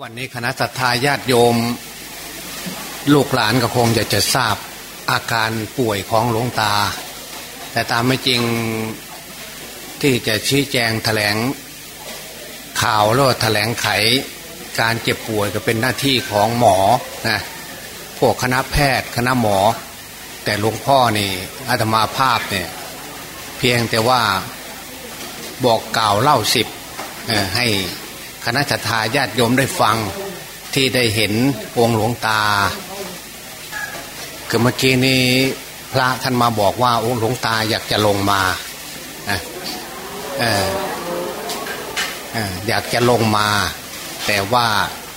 วันนี้คณะสัตยาญาติโยม ลูกหลานก็คงจะจะทราบอาการป่วยของหลวงตา แต่ตามไม่จริงที่จะชี้แจงแถลงข่าวแล้วแถลงไข การเจ็บป่วยก็เป็นหน้าที่ของหมอนะพวกคณะแพทย์คณะหมอ แต่หลวงพ่อนี่อาตมาภาพเนี่ยเพียงแต่ว่าบอกกล่าวเล่าสิบให้ คณะทาญาติโยมได้ฟังที่ได้เห็นองค์หลวงตา คือเมื่อกี้นี้พระท่านมาบอกว่าองค์หลวงตาอยากจะลงมาออยากจะลงมา แต่ว่า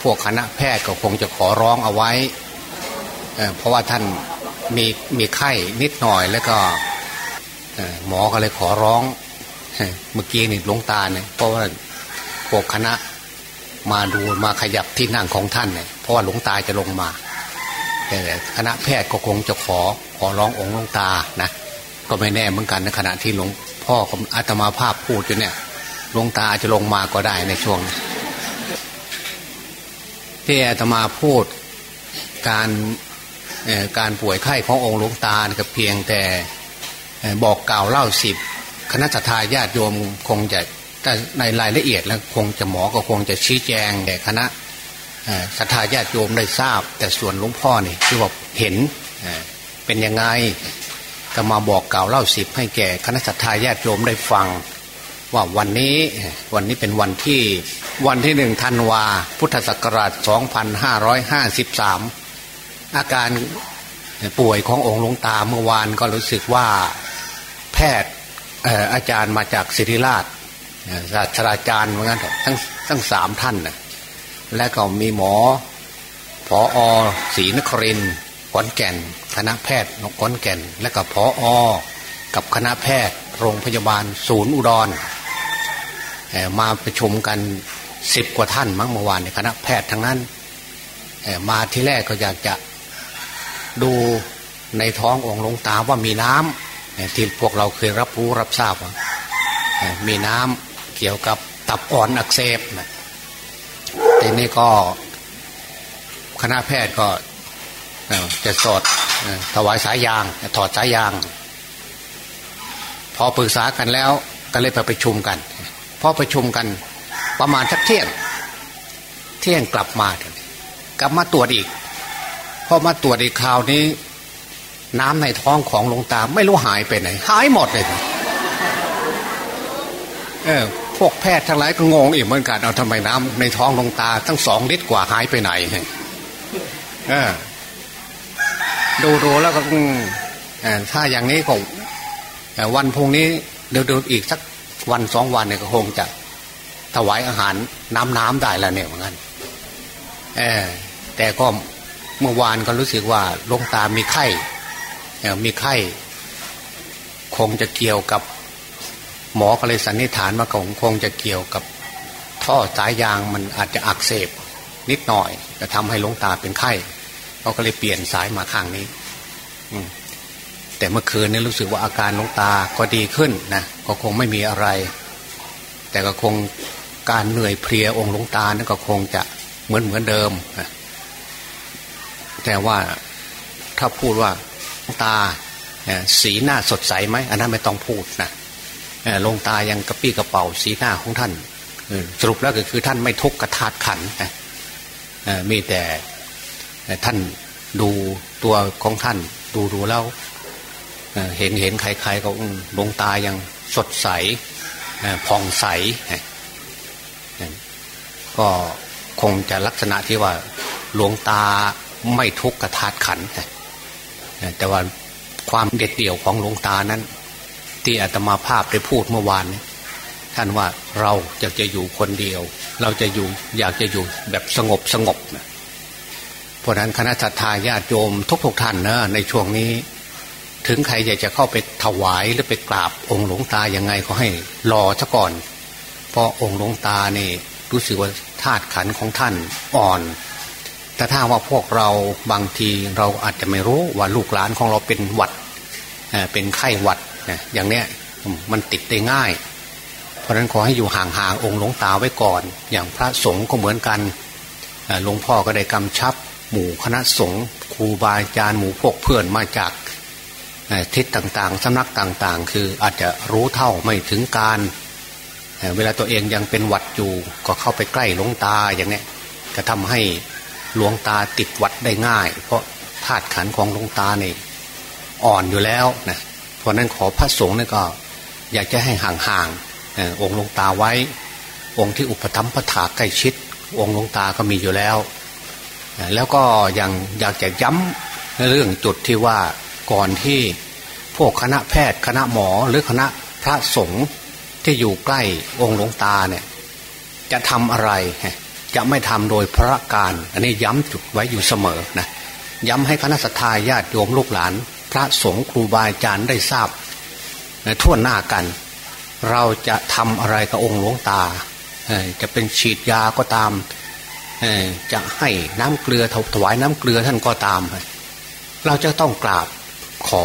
พวกคณะแพทย์ก็คงจะขอร้องเอาไว้เเพราะว่าท่านมีมีไข้นิดหน่อยแล้วก็หมอก็เลยขอร้อง เมื่อกี้นี่หลวงตาเนี่ยเพราะว่าพวกคณะ มาดูมาขยับที่นั่งของท่านเนี่ยเพราะว่าหลวงตาจะลงมาแต่คณะแพทย์ก็คงจะขอขอร้ององค์หลวงตานะก็ไม่แน่เหมือนกันในขณะที่หลวงพ่อกับอาตมาภาพพูดอยู่เนี่ยหลวงตาอาจะลงมาก็ได้ในช่วง ที่อาตมาพูดการการป่วยไข้ขององค์หลวงตาก็เพียงแต่บอกกล่าวเล่าสิบคณะทาญาติโยมคงจะ แต่ในรายละเอียดแล้วคงจะหมอก็คงจะชี้แจงแก่คณะศรัทธาญาติโยมได้ทราบ แต่ส่วนหลวงพ่อนี่คือว่าเห็นเป็นยังไงก็มาบอกกล่าวเล่าสิบให้แก่คณะศรัทธาญาติโยมได้ฟัง ว่าวันนี้วันนี้เป็นวันที่วันที่หนึ่งธันวาพุทธศักราช 2553 อาการป่วยขององค์หลวงตาเมื่อวานก็รู้สึกว่าแพทย์อาจารย์มาจากศิริราช ศาสตราจารย์เหมือนกันทั้งทั้งสามท่านนะและก็มีหมอพออศรีนครินขอนแก่น คณะแพทย์นกขอนแก่น และก็พออกับคณะแพทย์โรงพยาบาลศูนย์อุดรมาประชุมกันสิบกว่าท่านมั้งเมื่อวานในคณะแพทย์ทั้งนั้นมาที่แรกก็อยากจะดูในท้ององค์หลวงตาว่ามีน้ำที่พวกเราเคยรับรู้รับทราบว่ามีน้ำ เกี่ยวกับตับอ่อนอักเสบนะทีนี้ก็คณะแพทย์ก็จะสอดถวายสายยาง ถอดสายยาง พอปรึกษากันแล้วก็เลยไปประชุมกัน พอประชุมกันประมาณสักเที่ยง เที่ยงกลับมากลับมาตรวจอีก พอมาตรวจอีกคราวนี้ น้ำในท้องของหลวงตาไม่รู้หายไปไหน หายหมดเลยเออ พวกแพทย์ทั้งหลายก็งงอีกเหมือนกันเอาทำไมน้ำในท้องลงตาทั้งสองลิตรกว่าหายไปไหนเออดูดูแล้วก็ถ้าอย่างนี้ก็วันพรุ่งนี้เดี๋ยวดูอีกสักวันสองวันเนี่ยก็คงจะถวายอาหารน้ำน้ำได้แล้วเนี่ยเหมือนกันเออแต่ก็เมื่อวานก็รู้สึกว่าลงตามีไข้มีไข้ คงจะเกี่ยวกับ หมอก็เลยสันนิษฐานว่าคงคงจะเกี่ยวกับ ท่อสายยางมันอาจจะอักเสบนิดหน่อยจะทำให้ลงตาเป็นไข้เขาก็เลยเปลี่ยนสายมาข้างนี้แต่เมื่อคืนนี้รู้สึกว่าอาการลงตาก็ดีขึ้นนะก็คงไม่มีอะไร แต่ก็คงการเหนื่อยเพลียองค์ลงตานั่นก็คงจะเหมือนเหมือนเดิมแต่ว่าถ้าพูดว่าลงตาสีหน้าสดใสไหมอันนั้นไม่ต้องพูดนะ ลงตายังกระปี้กระเป๋าสีหน้าของท่านสรุปแล้วก็คือท่านไม่ทุกข์กระทาดขันมีแต่ท่านดูตัวของท่าน ดูดูแล้วเห็นเห็นใครๆก็ลงตายังสดใสผ่องใส ก็คงจะลักษณะที่ว่าหลวงตาไม่ทุกข์กระทาดขันแต่ว่าความเด็ดเดี่ยวของหลวงตานั้น ที่อาตมาภาพได้พูดเมื่อวานท่านว่าเราอยากจะอยู่คนเดียว เราจะอยู่อยากจะอยู่แบบสงบสงบนะเพราะนั้นคณะสัตยาญาติโยมทุกๆทท่านนะในช่วงนี้ ถึงใครอยากจะเข้าไปถวายหรือไปกราบองค์หลวงตายังไงก็ให้รอซะก่อน เพราะองค์หลวงตานี่รู้สึกว่าธาตุขันของท่านอ่อน แต่ถ้าว่าพวกเราบางทีเราอาจจะไม่รู้ว่าลูกหลานของเราเป็นหวัดเป็นไข้หวัด นะอย่างเนี้ยมันติดได้ง่าย เพราะฉะนั้นขอให้อยู่ห่างๆองค์หลวงตาไว้ก่อน อย่างพระสงฆ์ก็เหมือนกันหลวงพ่อก็ได้กำชับ หมู่คณะสงฆ์ครูบาอาจารย์หมู่พวกเพื่อนมาจากทิศต่างๆสำนักต่างๆ คืออาจจะรู้เท่าไม่ถึงการเวลาตัวเองยังเป็นหวัดอยู่ก็เข้าไปใกล้หลวงตาอย่างนี้จะทำให้หลวงตาติดวัดได้ง่าย เพราะธาตุขันของหลวงตาเนี่ยอ่อนอยู่แล้วนะ ราะนั้นขอพระสงฆ์เนี่ยก็ อยากจะให้ห่างๆองค์หลวงตาไว้ องค์ที่อุปถัมภะถาใกล้ชิด องค์หลวงตาก็มีอยู่แล้ว แล้วก็ยังอยากจะย้ำในเรื่องจุดที่ว่าก่อนที่พวกคณะแพทย์คณะหมอหรือคณะพระสงฆ์ที่อยู่ใกล้องค์หลวงตาเนี่ยจะทำอะไรจะไม่ทำโดยพระการ อันนี้ย้ำจุดไว้อยู่เสมอนะย้ำให้คณะสัตยาญาติโยมลูกหลาน ระสงฆ์ครูบาอาจารย์ได้ทราบทั่วหน้ากัน เราจะทำอะไรกับองค์หลวงตา จะเป็นฉีดยาก็ตาม จะให้น้ำเกลือถวายน้ำเกลือท่านก็ตาม เราจะต้องกราบขอ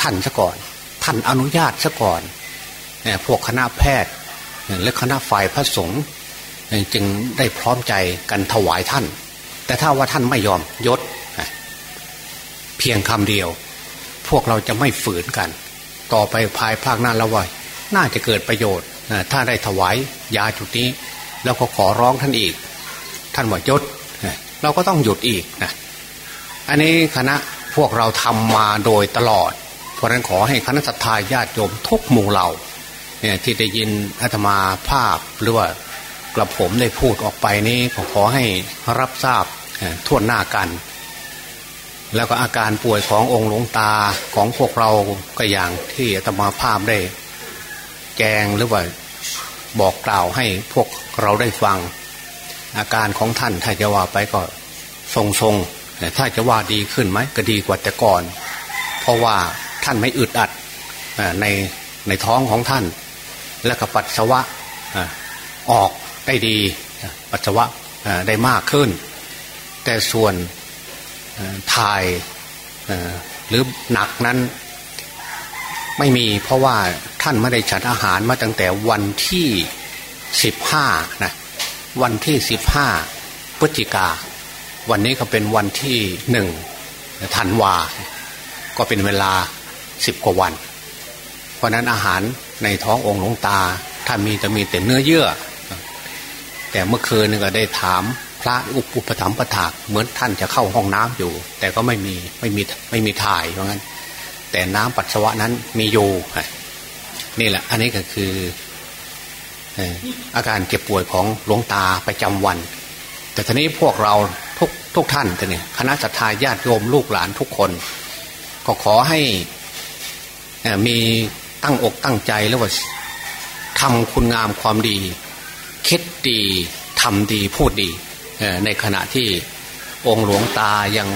ท่านซะก่อน ท่านอนุญาตซะก่อนพวกคณะแพทย์และคณะฝ่ายพระสงฆ์จึงได้พร้อมใจกันถวายท่าน แต่ถ้าว่าท่านไม่ยอมยศ เพียงคำเดียว พวกเราจะไม่ฝืนกัน ต่อไปภายภาคหน้าละว่าน่าจะเกิดประโยชน์ถ้าได้ถวายยาจุดนี้ แล้วก็ขอร้องท่านอีก ท่านว่ายศเราก็ต้องหยุดอีกนะอันนี้คณะพวกเราทำมาโดยตลอด เพราะนั้นขอให้คณะสัตยาญาติโยมทุกหมู่เหล่าเนี่ยที่ได้ยินอาตมาภาพหรือว่ากระผมได้พูดออกไปนี้ขอขอให้รับทราบทั่วหน้ากัน แล้วก็อาการป่วยขององค์หลวงตาของพวกเราก็อย่างที่อาตมาภาพได้ แจงหรือว่าบอกกล่าวให้พวกเราได้ฟัง อาการของท่านถ้าจะว่าไปก็ทรงๆถ้าจะว่าดีขึ้นไหมก็ดีกว่าแต่ก่อน เพราะว่าท่านไม่อึดอัดในในท้องของท่าน แล้วก็ปัสสาวะออกได้ดีปัสสาวะได้มากขึ้น แต่ส่วน ถ่ายหรือหนักนั้นไม่มีเพราะว่าท่านไม่ได้ฉันอาหารมาตั้งแต่วันที่สิบห้านะวันที่สิบห้าพฤศจิกา วันนี้ก็เป็นวันที่หนึ่งธันวา ก็เป็นเวลาสิบกว่าวัน เพราะนั้นอาหารในท้ององค์หลวงตา ถ้ามีจะมีแต่เนื้อเยื่อ แต่เมื่อคืนก็ได้ถาม ระอุปปถัมภะถากเหมือนท่านจะเข้าห้องน้ำอยู่ แต่ก็ไม่มีไม่มีไม่มีถ่ายเพราะงั้น แต่น้ำปัสสาวะนั้นมีอยู่นี่แหละ อันนี้ก็คืออาการเจ็บป่วยของหลวงตาประจำวัน แต่ทีนี้พวกเราทุกทุกท่านเนี่ยคณะสัตยาญาติโยมลูกหลานทุกคน ก็ขอให้มีตั้งอกตั้งใจแล้วว่าทำคุณงามความดี คิดดีทำดีพูดดี ในขณะที่องค์หลวงตายัง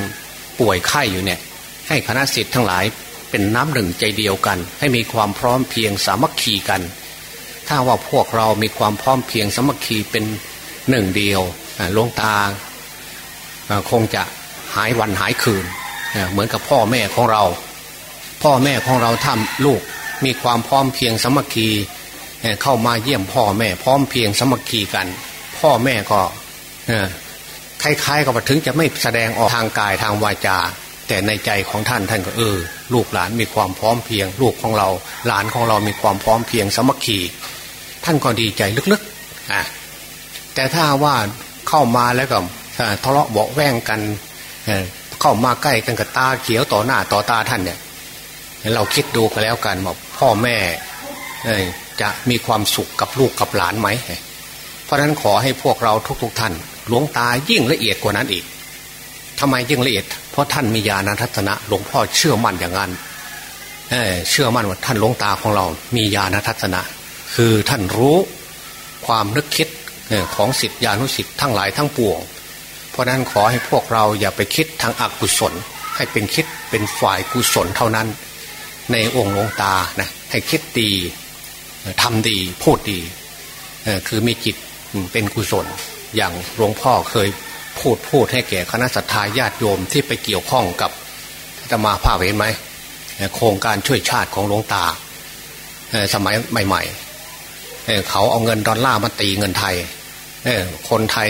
ป่วยไข้อยู่เนี่ย ให้คณะสิทธิ์ทั้งหลายเป็นน้ำหนึ่งใจเดียวกัน ให้มีความพร้อมเพียงสามัคคีกัน ถ้าว่าพวกเรามีความพร้อมเพียงสามัคคีเป็นหนึ่งเดียวหลวงตาคงจะหายวันหายคืน เหมือนกับพ่อแม่ของเรา พ่อแม่ของเราทำลูกมีความพร้อมเพียงสมัคคีเข้ามาเยี่ยมพ่อแม่พร้อมเพียงสมัคคีกัน พ่อแม่ก็ คล้ายๆกับถึงจะไม่แสดงออกทางกายทางวาจา แต่ในใจของท่านท่านก็เออ ลูกหลานมีความพร้อมเพียง ลูกของเรา หลานของเรามีความพร้อมเพียงสมัคคีท่านก็ดีใจลึกๆอะแต่ถ้าว่าเข้ามาแล้วก็ทะเลาะเบาแวงกันเข้ามาใกล้กันกับตาเขียวต่อหน้าต่อตาท่านเนี่ยเราคิดดูกันแล้วกันว่าพ่อแม่จะมีความสุขกับลูกกับหลานไหม เพราะฉะนั้นขอให้พวกเราทุกๆทท่าน หลวงตายิ่งละเอียดกว่านั้นอีกทำไมยิ่งละเอียด เพราะท่านมีญาณทัศนะ หลวงพ่อเชื่อมั่นอย่างนั้นเเชื่อมั่นว่าท่านหลวงตาของเรา มีญาณทัศนะ คือท่านรู้ความนึกคิดของสิทธิานุสิทธิ์ทั้งหลายทั้งปวง เพราะนั้นขอให้พวกเราอย่าไปคิดทางอกุศล ให้เป็นคิดเป็นฝ่ายกุศลเท่านั้น ในองค์หลวงตานะให้คิดดีทำดีพูดดีคือมีจิตเป็นกุศล อย่างหลวงพ่อเคยพูดพูดให้แก่คณะสัตยาญาติโยมที่ไปเกี่ยวข้องกับจะมาภาพเห็นไหมโครงการช่วยชาติของหลวงตาสมัยใหม่ ๆ เขาเอาเงินดอลลาร์มาตีเงินไทยคนไทย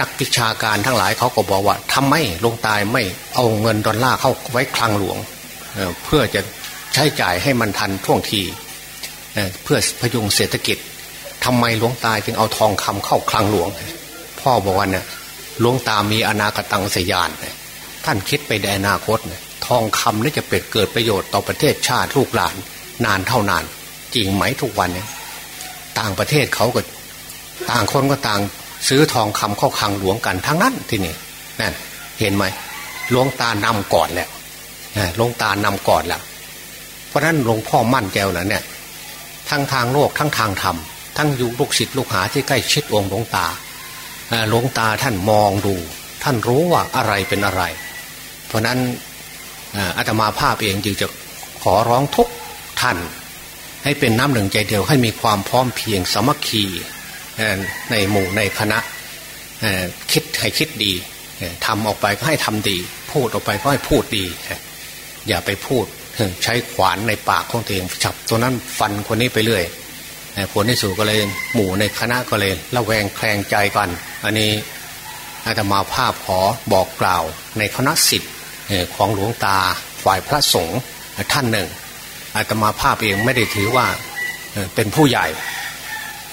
นักวิชาการทั้งหลายเขาก็บอกว่าทำไมลงตายไม่เอาเงินดอลลาร์เข้าไว้คลังหลวงเเพื่อจะใช้จ่ายให้มันทันท่วงทีเเพื่อพยุงเศรษฐกิจทำไมหลวงตาจึงเอาทองคำเข้าคลังหลวง พ่อบอกว่าเนี่ยหลวงตามีอนาคตังสยานท่านคิดไปในอนาคตทองคำนี่จะเป็นเกิดประโยชน์ต่อประเทศชาติลูกหลาน นานเท่านาน จริงไหมทุกวันเนี่ยต่างประเทศเขาก็ ต่างคนก็ต่างซื้อทองคำเข้าคลังหลวงกันทั้งนั้นที่นี่นั่นเห็นไหมหลวงตานำก่อนแหละหลวงตานำก่อนแล้วเพราะนั้นหลวงพ่อมั่นแก้วแล้วเนี่ยทั้งทางโลกทั้งทางธรรมทั้งยู่ลูกศิษย์ลูกหาที่ใกล้ชิดองค์หลวงตา หลวงตาท่านมองดู ท่านรู้ว่าอะไรเป็นอะไร เพราะนั้นอาตมาภาพเองจึงจะขอร้องทุกท่าน ให้เป็นน้ำหนึ่งใจเดียวให้มีความพร้อมเพียงสมัคคีในหมู่ในคณะคิดให้คิดดีทำออกไปก็ให้ทำดี พูดออกไปก็ให้พูดดี อย่าไปพูดใช้ขวานในปากของตัวเองฉับตัวนั้นฟันคนนี้ไปเรื่อยผลที่สุดก็เลยหมู่ในคณะก็เลยละแวงแคลงใจกัน อันนี้อาตมาภาพขอบอกกล่าวในคณะสิทธิ์ของหลวงตาฝ่ายพระสงฆ์ท่านหนึ่งอาตมาภาพเองไม่ได้ถือว่าเป็นผู้ใหญ่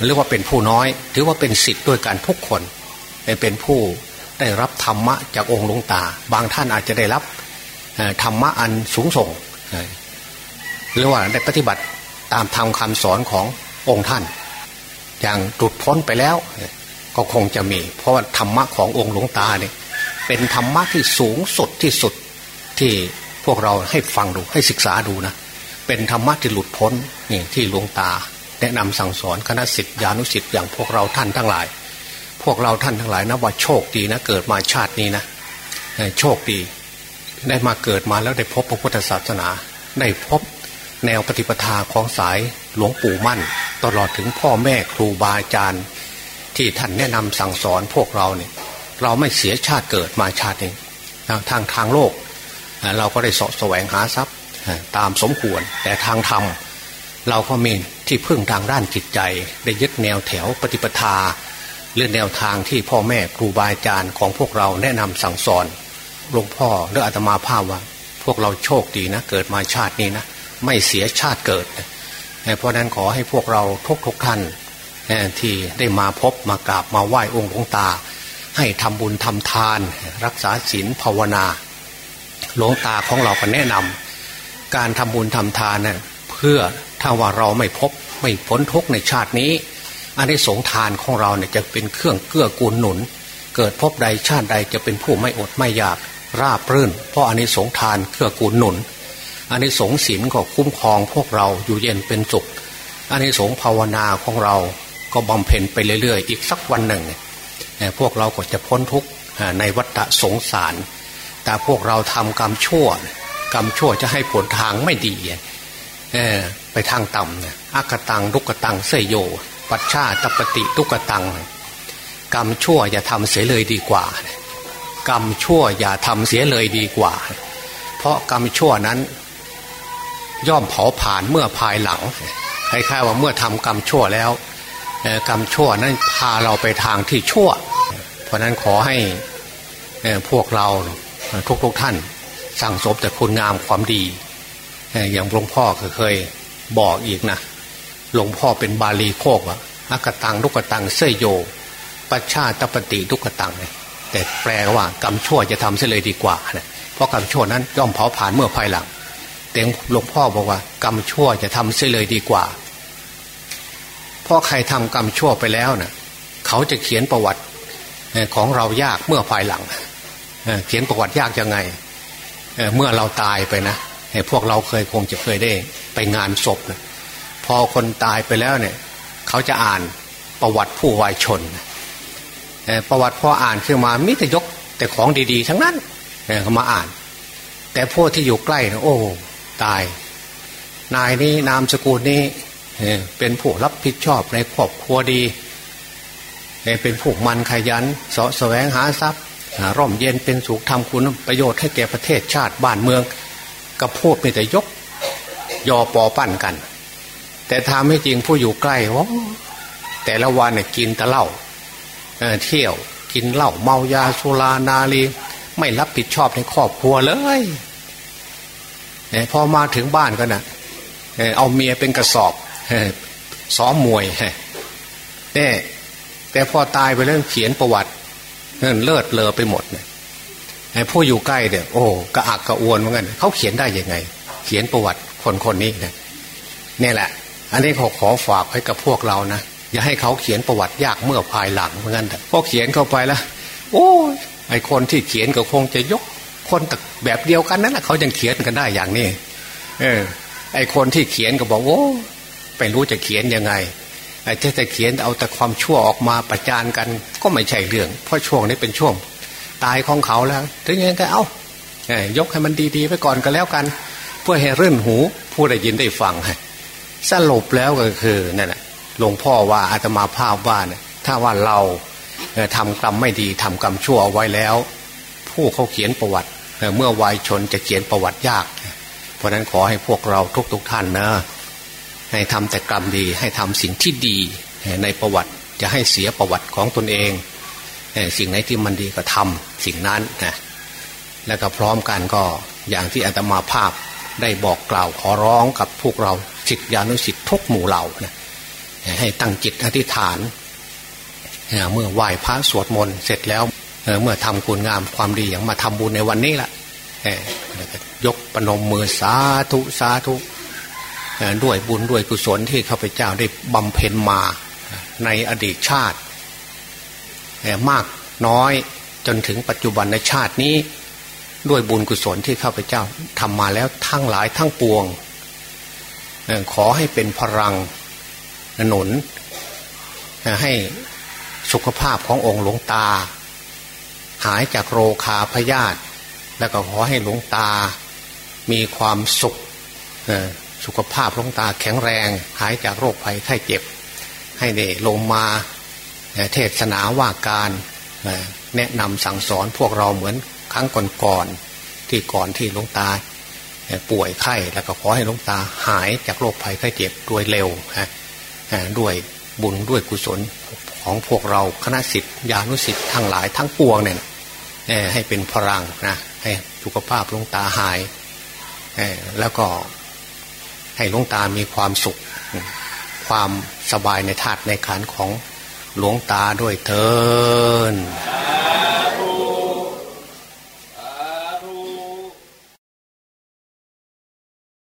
หรือว่าเป็นผู้น้อย ถือว่าเป็นสิทธิ์ด้วยกันทุกคนเป็นผู้ได้รับธรรมะจากองค์หลวงตา บางท่านอาจจะได้รับธรรมะอันสูงส่งหรือว่าได้ปฏิบัติตามธรรมคาสอนขององค์ท่าน อย่างหลุดพ้นไปแล้ว ก็คงจะมี เพราะว่าธรรมะขององค์หลวงตาเนี่ยเป็นธรรมะที่สูงสุดที่สุดที่พวกเราให้ฟังดูให้ศึกษาดูนะ เป็นธรรมะที่หลุดพ้นนี่ที่หลวงตา แนะนำสั่งสอนคณะสิทธิานุสิทธิ์อย่างพวกเราท่านทั้งหลาย พวกเราท่านทั้งหลายนะว่าโชคดีนะเกิดมาชาตินี้นะโชคดี ได้มาเกิดมาแล้วได้พบพระพุทธศาสนา ได้พบแนวปฏิปทาของสายหลวงปู่มั่น ตลอดถึงพ่อแม่ครูบาอาจารย์ ที่ท่านแนะนำสั่งสอนพวกเราเนี่ยเราไม่เสียชาติเกิดมาชาติเองทางทางโลก เราก็ได้สะแสวงหาทรัพย์ตามสมควร แต่ทางธรรมเราก็มีที่พึ่งทางด้านจิตใจ ได้ยึดแนวแถวปฏิปทาเรื่องแนวทางที่พ่อแม่ครูบาอาจารย์ของพวกเราแนะนำสั่งสอนหลวงพ่อหรืออาตมาภาพว่า พวกเราโชคดีนะ เกิดมาชาตินี้นะ ไม่เสียชาติเกิด เพราะนั้นขอให้พวกเราทุกทุกท่าน ที่ได้มาพบมากราบมาไหว้องค์หลวงตา ให้ทำบุญทำทาน รักษาศีลภาวนาหลวงตาของเราก็แนะนำการทำบุญทำทานนะ่เพื่อถ้าว่าเราไม่พบไม่พ้นทุกในชาตินี้ อันนี้สงทานของเราเนี่ยจะเป็นเครื่องเกื้อกูลหนุน เกิดพบใดชาติใดจะเป็นผู้ไม่อดไม่อยากราบรื่น เพราะอันนี้สงทานเกื้อกูลหนุนอันนี้สงศีลก็คุ้มครองพวกเราอยู่เย็นเป็นสุขอันนี้สงภาวนาของเรา ก็บำเพ็ญไปเรื่อยๆ อีกสักวันหนึ่งพวกเราก็จะพ้นทุกข์ในวัฏสงสาร แต่พวกเราทำกรรมชั่ว กรรมชั่วจะให้ผลทางไม่ดีไปทางต่ำอักตังลุกตังเสยโย ปัชชาตปฏิทุกตัง กรรมชั่วอย่าทำเสียเลยดีกว่า กรรมชั่วอย่าทำเสียเลยดีกว่า เพราะกรรมชั่วนั้น ย่อมเผาผ่านเมื่อภายหลังคล้ายๆว่าเมื่อทำกรรมชั่วแล้ว กรรมชั่วนั้นพาเราไปทางที่ชั่ว เพราะนั้นขอให้พวกเราทุกๆท่านสั่งสมแต่คุณงามความดี อย่างหลวงพ่อเคยบอกอีกนะหลวงพ่อเป็นบาลีโคกอะอักตังลุกตังเสยโยปัชชาตปฏิทุกตังแต่แปลว่ากรรมชั่วจะทำเสียเลยดีกว่าเพราะกรรมชั่วนั้นย่อมเผาผ่านเมื่อภายหลังแต่หลวงพ่อบอกว่ากรรมชั่วจะทำเสียเลยดีกว่า เพราะใครทำกรรมชั่วไปแล้วเนะ่ะเขาจะเขียนประวัติของเรายากเมื่อภายหลังเขียนประวัติยากยังไงเมื่อเราตายไปนะพวกเราเคยคงจะเคยได้ไปงานศพนะพอคนตายไปแล้วเนี่ย เขาจะอ่านประวัติผู้วายชน ประวัติพออ่านขึ้นมามิแต่ยกแต่ของดี ๆ ทั้งนั้นเขามาอ่าน แต่พวกที่อยู่ใกล้นะโอ้ ตาย นายนี้นามสกุลนี้ เป็นผู้รับผิดชอบในครอบครัวดีเป็นผู้มันขยันสาะแสวงหาทรัพย์ร่มเย็นเป็นสุขทำคุณประโยชน์ให้แก่ประเทศชาติบ้านเมืองก็พูดม่แต่ยกยอปอปั้นกัน แต่ทำให้จริงผู้อยู่ใกล้ว่าแต่ละวันเนี่ยกินแต่เหล้าเที่ยวกินเหล้าเมายาสุรานารีไม่รับผิดชอบในครอบครัวเลยพอมาถึงบ้านก็นะ่ะเอาเมียเป็นกระสอบ ซ้อมมวยเนี่ยแต่พอตายไปเรื่องเขียนประวัติเลิศเลอไปหมดเนี่ยผู้อยู่ใกล้เนี่ยโอ้กระอักกระอวนเหมือนกันเขาเขียนได้ยังไง เขียนประวัติคนคนนี้เนี่ยนี่แหละ อันนี้ขอขอฝากให้กับพวกเรานะอย่าให้เขาเขียนประวัติยากเมื่อภายหลังเหมือนกันแต่พอเขียนเข้าไปแล้วโอ้ไอคนที่เขียนก็คงจะยกคนแบบเดียวกันนั่นแหละเขายังเขียนกันได้อย่างนี้ เออ ไอคนที่เขียนก็บอกโอ้ ไม่รู้จะเขียนยังไงไอ้จะจะเขียนเอาแต่ความชั่วออกมาประจานกัน ก็ไม่ใช่เรื่อง เพราะช่วงนี้เป็นช่วงตายของเขาแล้วถึงยังไงก็เอายกให้มันดีๆไปก่อนก็แล้วกัน เพื่อให้รื่นหูผู้ได้ยินได้ฟังสรุปแล้วก็คือนั่นแหละหลวงพ่อว่าอาตมาภาพว่าเนี่ยถ้าว่าเราทำกรรมไม่ดีทำกรรมชั่วเอาไว้แล้ว ผู้เขาเขียนประวัติเมื่อวัยชนจะเขียนประวัติยาก เพราะนั้นขอให้พวกเราทุกๆทท่านนะ ให้ทำแต่กรรมดี ให้ทำสิ่งที่ดีในประวัติจะให้เสียประวัติของตนเอง สิ่งไหนที่มันดีก็ทำสิ่งนั้นนะแล้วก็พร้อมกันก็อย่างที่อาตมาภาพได้บอกกล่าวขอร้องกับพวกเราสิทธิานุสิทธิทุกหมู่เหล่านะให้ตั้งจิตอธิษฐาน เมื่อไหว้พระสวดมนต์เสร็จแล้วเมื่อทำคุณงามความดีอย่างมาทำบุญในวันนี้แหละยกปนมมือสาธุสาธุ ด้วยบุญด้วยกุศลที่ข้าพเจ้าได้บำเพ็ญมาในอดีตชาติ มากน้อยจนถึงปัจจุบันในชาตินี้ ด้วยบุญกุศลที่ข้าพเจ้าทำมาแล้วทั้งหลายทั้งปวง ขอให้เป็นพลังหนุน ให้สุขภาพขององค์หลวงตา หายจากโรคาพยาธิแล้วก็ขอให้หลวงตามีความสุข สุขภาพลงตาแข็งแรงหายจากโรคภัยไข้เจ็บ ให้ได้ลงมาเทศนาว่าการแนะนำสั่งสอนพวกเราเหมือนครั้งก่อนๆที่ก่อนที่ลงตาป่วยไข้แล้วก็ขอให้ลงตาหายจากโรคภัยไข้เจ็บโดยเร็วด้วยบุญด้วยกุศลของพวกเราคณะสิทธิญาณุสิทธิ์ทั้งหลายทั้งปวงเนี่ยให้เป็นพลังนะให้สุขภาพลงตาหายแล้วก็ ให้หลวงตามีความสุข ความสบายในธาตุในขันของหลวงตาด้วยเถิน